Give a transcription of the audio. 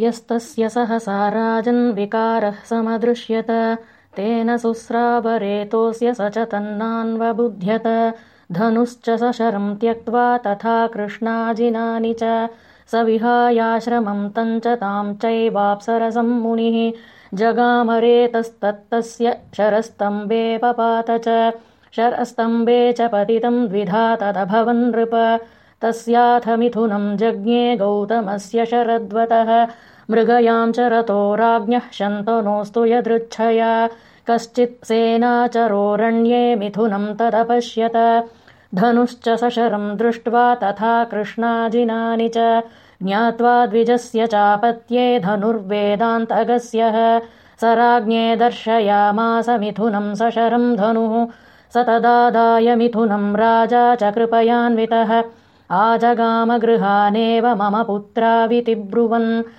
यस्तस्य सहसा राजन्विकारः समदृश्यत तेन सुस्रावरेतोऽस्य स च तन्नान्वबुध्यत धनुश्च सशरम् त्यक्त्वा तथा कृष्णाजिनानि च स विहायाश्रमम् च ताम् चैवाप्सरसम् मुनिः जगामरेतस्तत्तस्य शरस्तम्बे पपात च शरस्तम्बे च पतितम् द्विधा तदभवन् नृप तस्याथ मिथुनम् जज्ञे गौतमस्य शरद्वतः मृगयाम् च रतो राज्ञः शन्तनोऽस्तु यदृच्छया। कश्चित् सेनाचरोरण्ये मिथुनम् तदपश्यत। धनुश्च सशरम् दृष्ट्वा तथा कृष्णाजिनानि च। ज्ञात्वा द्विजस्य चापत्ये धनुर्वेदान्तगस्यः स राज्ञे दर्शयामास मिथुनम् सशरम् धनुः। स तदादाय मिथुनम् राजा च कृपयान्वितः। आजगामगृहानेव मम पुत्राविति ब्रुवन्